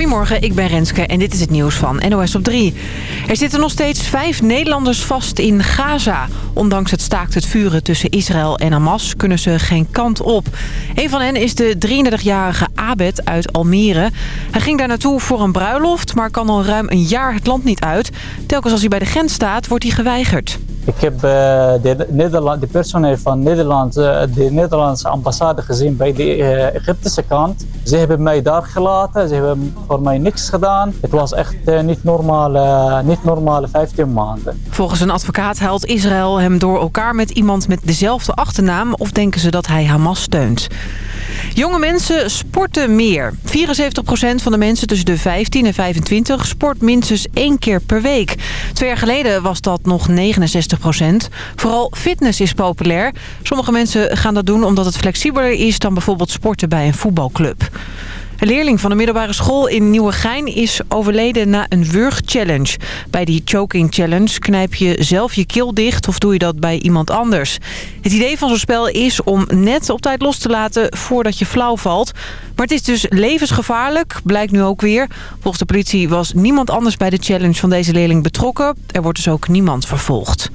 Goedemorgen, ik ben Renske en dit is het nieuws van NOS op 3. Er zitten nog steeds vijf Nederlanders vast in Gaza. Ondanks het staakt het vuren tussen Israël en Hamas kunnen ze geen kant op. Een van hen is de 33-jarige Abed uit Almere. Hij ging daar naartoe voor een bruiloft, maar kan al ruim een jaar het land niet uit. Telkens als hij bij de grens staat, wordt hij geweigerd. Ik heb uh, de, Nederland, de personeel van Nederland, uh, de Nederlandse ambassade gezien bij de uh, Egyptische kant. Ze hebben mij daar gelaten, ze hebben voor mij niks gedaan. Het was echt niet, normale, niet normale 15 maanden. Volgens een advocaat haalt Israël hem door elkaar met iemand met dezelfde achternaam... of denken ze dat hij Hamas steunt. Jonge mensen sporten meer. 74% van de mensen tussen de 15 en 25 sport minstens één keer per week. Twee jaar geleden was dat nog 69%. Vooral fitness is populair. Sommige mensen gaan dat doen omdat het flexibeler is dan bijvoorbeeld sporten bij een voetbalclub. Een leerling van de middelbare school in Nieuwegein is overleden na een wurg-challenge. Bij die choking challenge knijp je zelf je keel dicht of doe je dat bij iemand anders. Het idee van zo'n spel is om net op tijd los te laten voordat je flauw valt. Maar het is dus levensgevaarlijk, blijkt nu ook weer. Volgens de politie was niemand anders bij de challenge van deze leerling betrokken. Er wordt dus ook niemand vervolgd.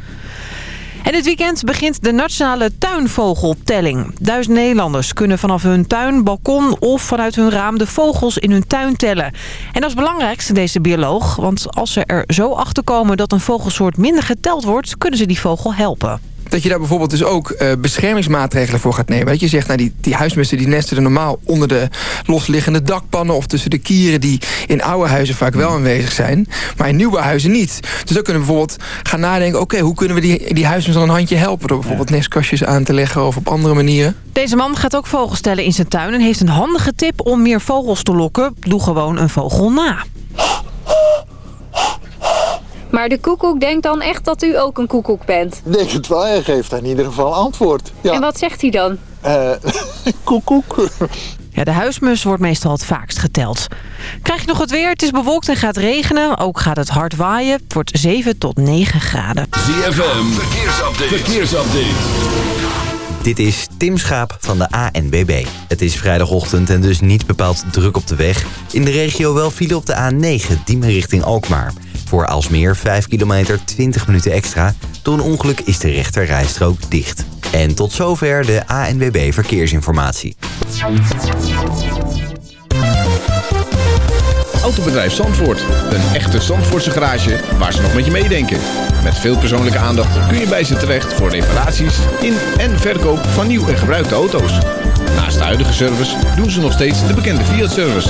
En dit weekend begint de nationale tuinvogeltelling. Duizend Nederlanders kunnen vanaf hun tuin, balkon of vanuit hun raam de vogels in hun tuin tellen. En dat is belangrijkste deze bioloog, want als ze er zo achter komen dat een vogelsoort minder geteld wordt, kunnen ze die vogel helpen dat je daar bijvoorbeeld dus ook uh, beschermingsmaatregelen voor gaat nemen. Dat je zegt, nou, die, die huismussen die nesten er normaal onder de losliggende dakpannen... of tussen de kieren die in oude huizen vaak wel aanwezig zijn... maar in nieuwe huizen niet. Dus dan kunnen we bijvoorbeeld gaan nadenken... oké, hoe kunnen we die, die huismussen dan een handje helpen... door bijvoorbeeld nestkastjes aan te leggen of op andere manieren? Deze man gaat ook vogels stellen in zijn tuin... en heeft een handige tip om meer vogels te lokken. Doe gewoon een vogel na. Maar de koekoek denkt dan echt dat u ook een koekoek bent? Ik denk het wel. Hij geeft in ieder geval antwoord. Ja. En wat zegt hij dan? Uh, koekoek. Ja, de huismus wordt meestal het vaakst geteld. Krijg je nog het weer? Het is bewolkt en gaat regenen. Ook gaat het hard waaien. Het wordt 7 tot 9 graden. ZFM, verkeersupdate. verkeersupdate. Dit is Tim Schaap van de ANBB. Het is vrijdagochtend en dus niet bepaald druk op de weg. In de regio wel file op de A9, Diemen richting Alkmaar. Voor Alsmeer 5 kilometer 20 minuten extra. Door een ongeluk is de rechter rijstrook dicht. En tot zover de ANWB Verkeersinformatie. Autobedrijf Zandvoort. Een echte Zandvoortse garage waar ze nog met je meedenken. Met veel persoonlijke aandacht kun je bij ze terecht voor reparaties in en verkoop van nieuw en gebruikte auto's. Naast de huidige service doen ze nog steeds de bekende Fiat-service.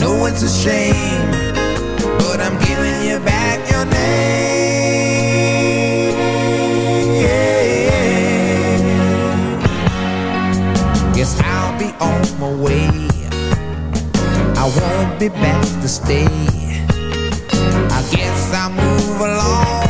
know it's a shame, but I'm giving you back your name. Guess I'll be on my way. I won't be back to stay. I guess I'll move along.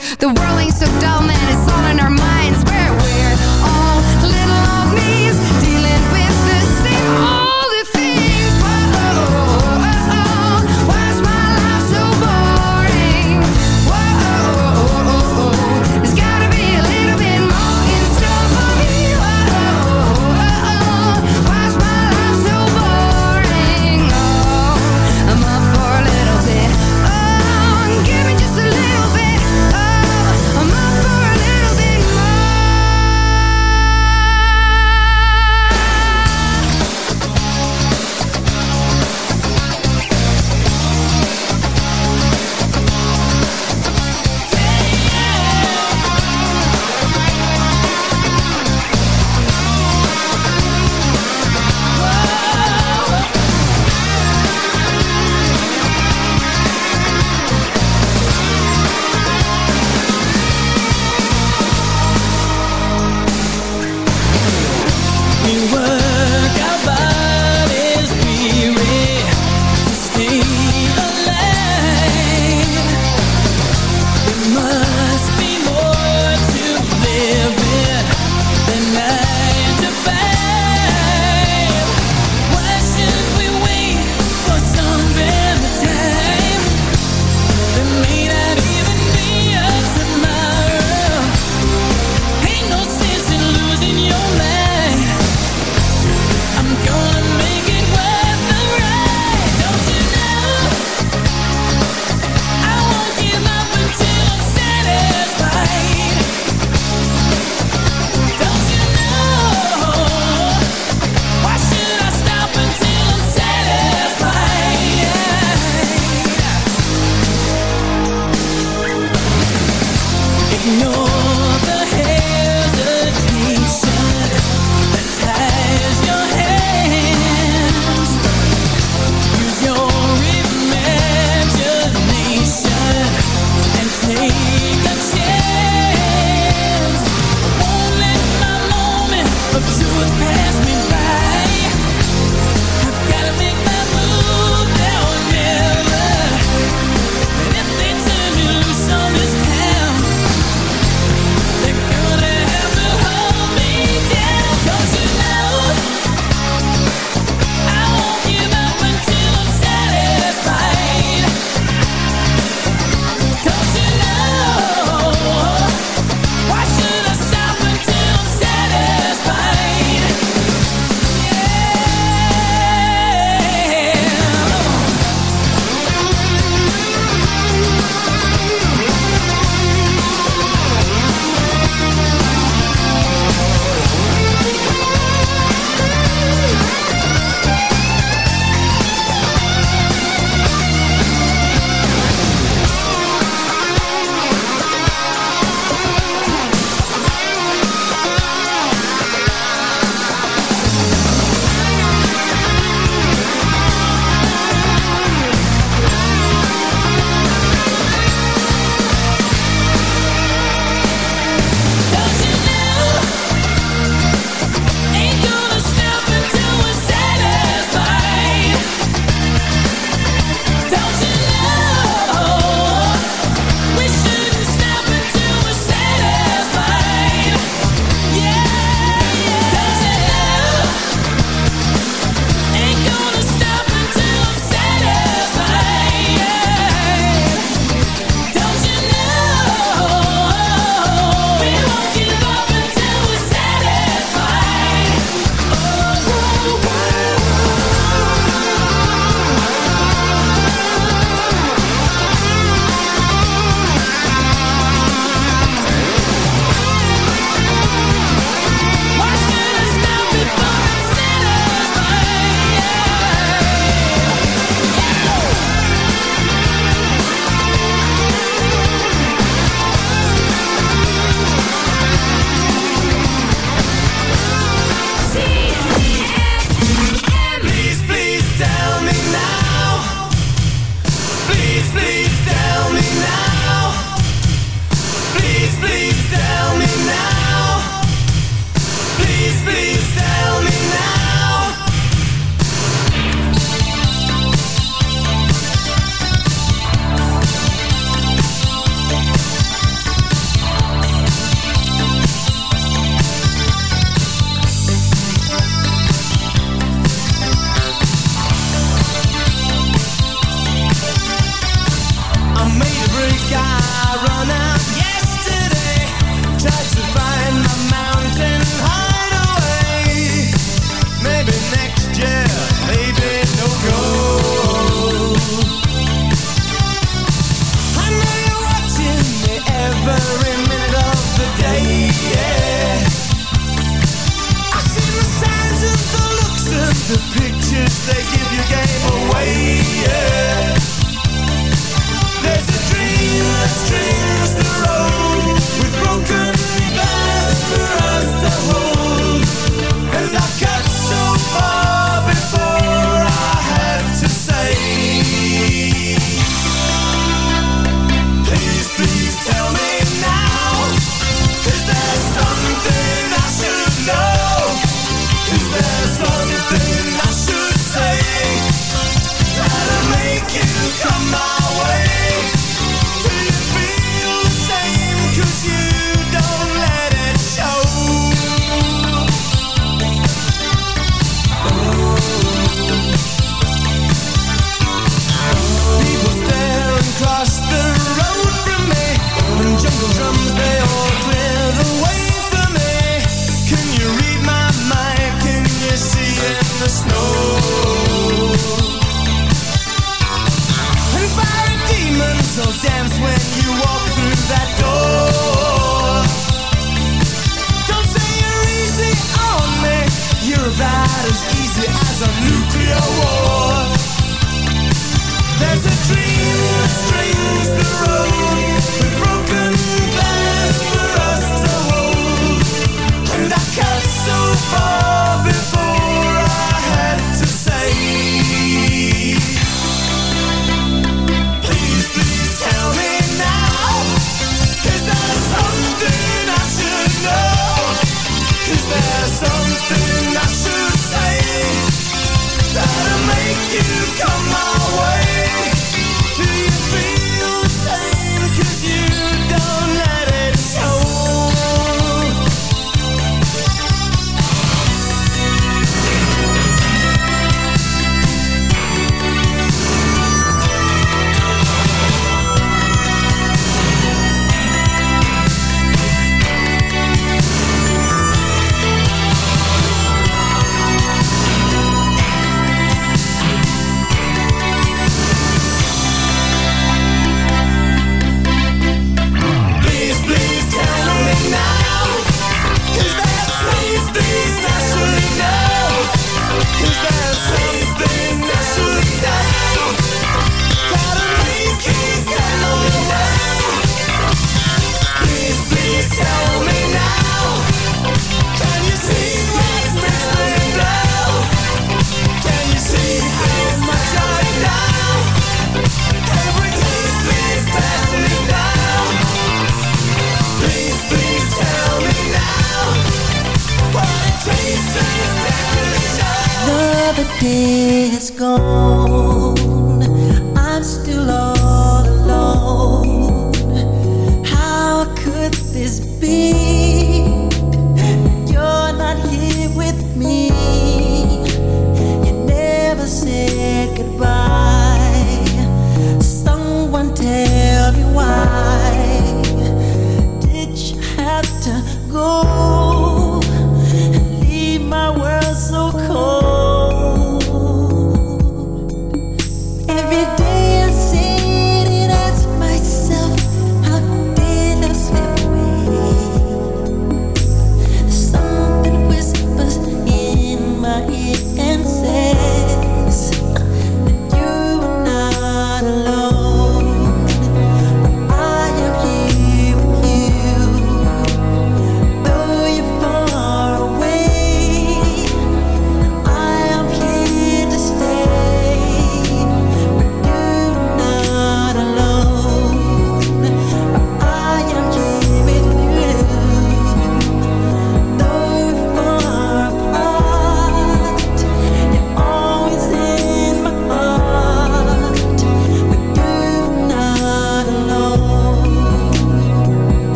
The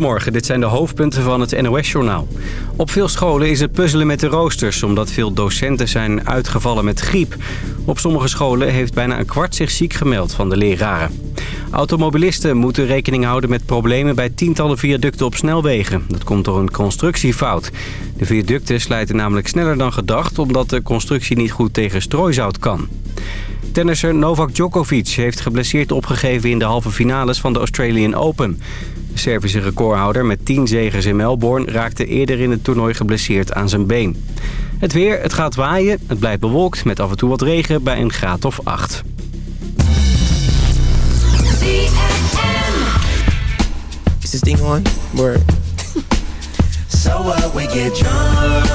Goedemorgen, dit zijn de hoofdpunten van het NOS-journaal. Op veel scholen is het puzzelen met de roosters... omdat veel docenten zijn uitgevallen met griep. Op sommige scholen heeft bijna een kwart zich ziek gemeld van de leraren. Automobilisten moeten rekening houden met problemen... bij tientallen viaducten op snelwegen. Dat komt door een constructiefout. De viaducten slijten namelijk sneller dan gedacht... omdat de constructie niet goed tegen strooizout kan. Tennisser Novak Djokovic heeft geblesseerd opgegeven in de halve finales van de Australian Open. Servische recordhouder met 10 zegens in Melbourne raakte eerder in het toernooi geblesseerd aan zijn been. Het weer, het gaat waaien, het blijft bewolkt met af en toe wat regen bij een graad of 8. Is this thing on? Word. So what we get drunk,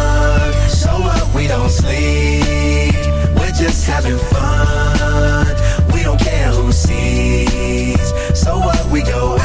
so what we don't sleep. We're just having fun. We don't care who sees. So what we go out.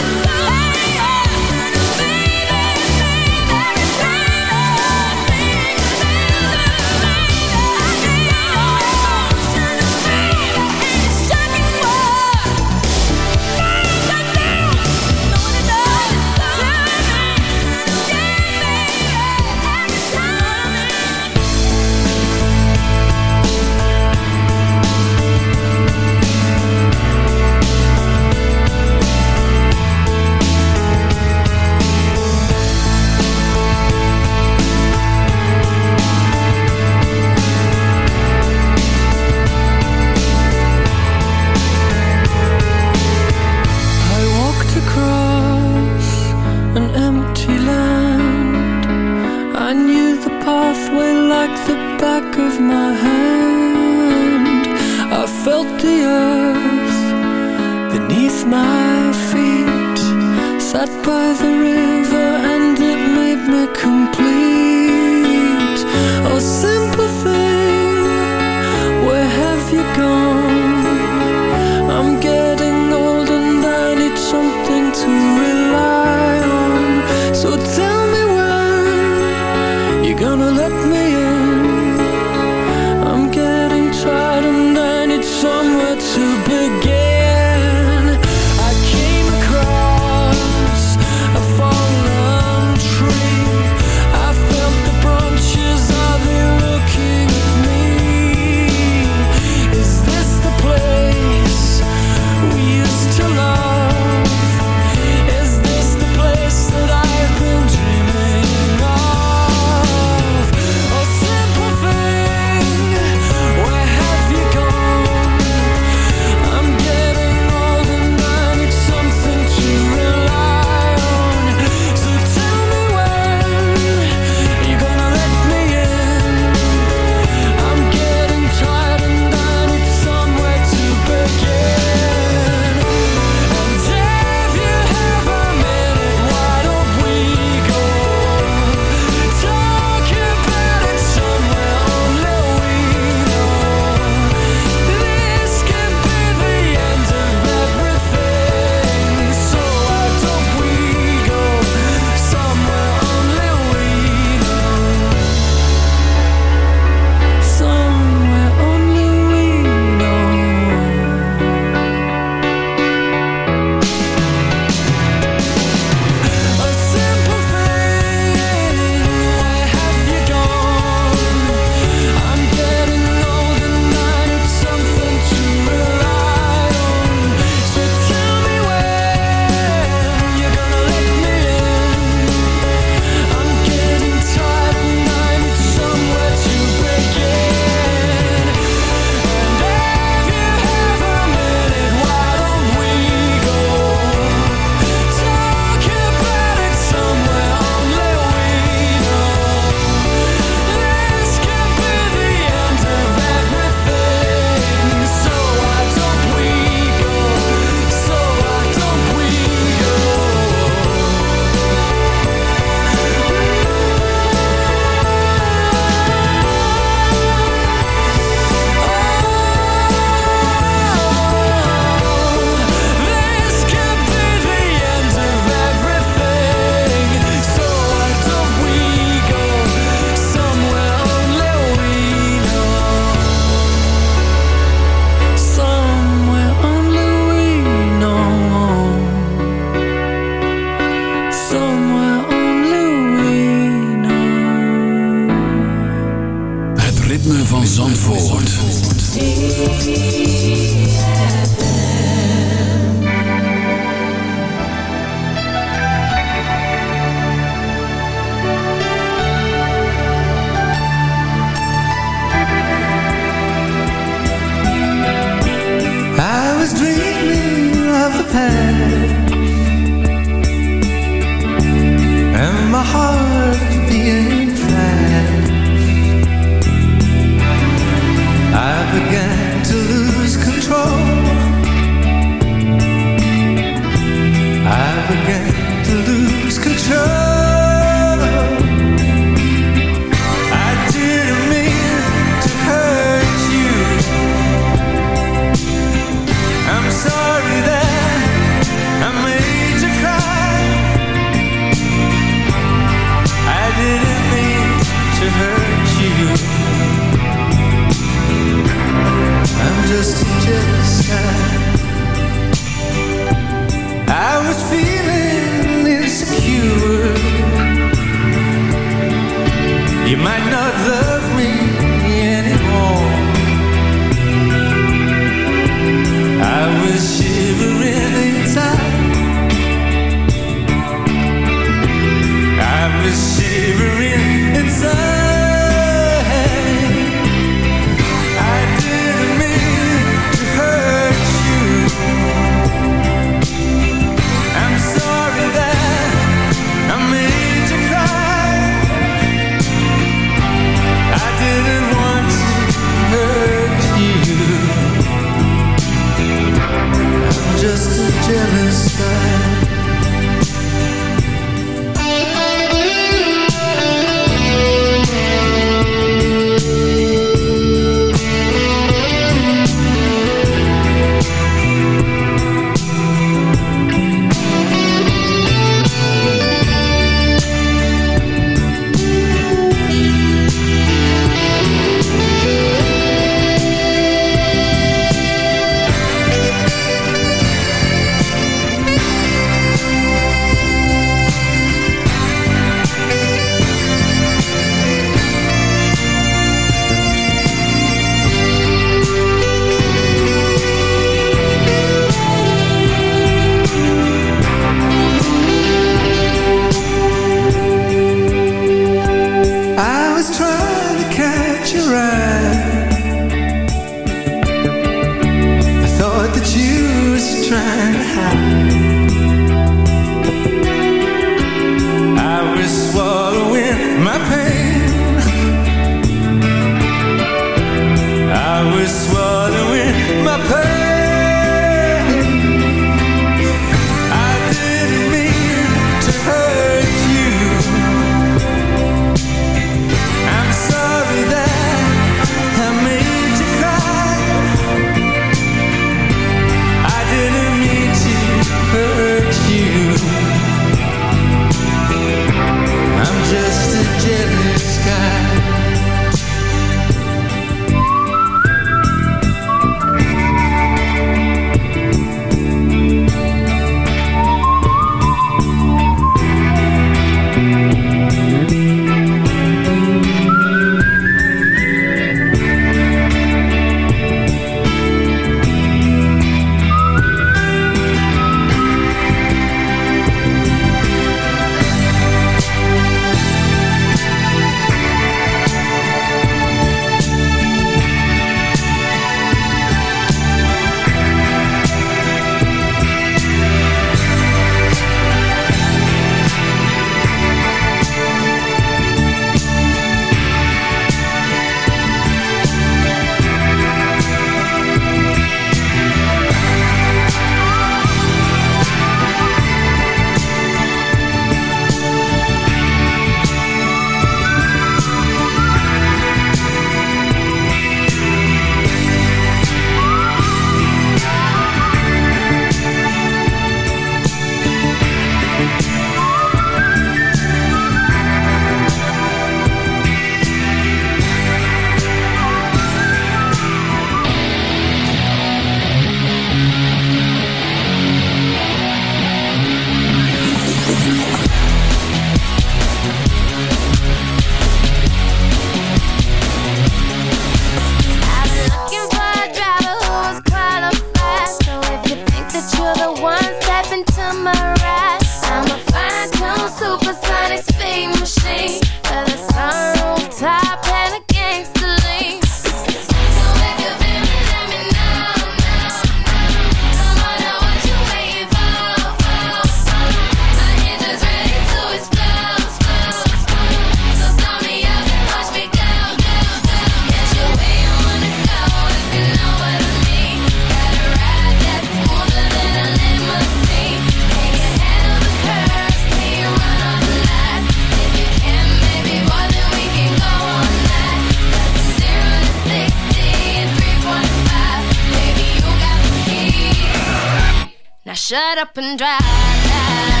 shut up and drive.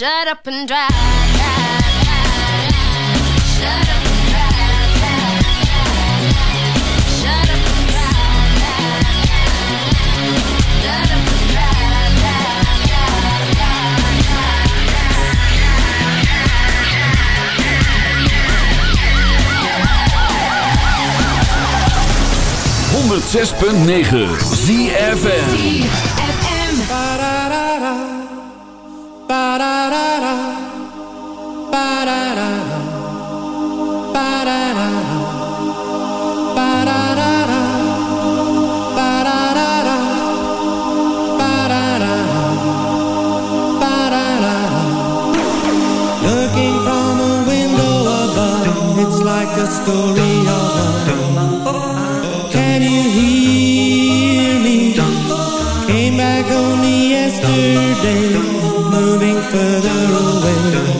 Shut up and drive. Shut up 106.9 ZFM. Can you hear me? Came back only yesterday, moving further away.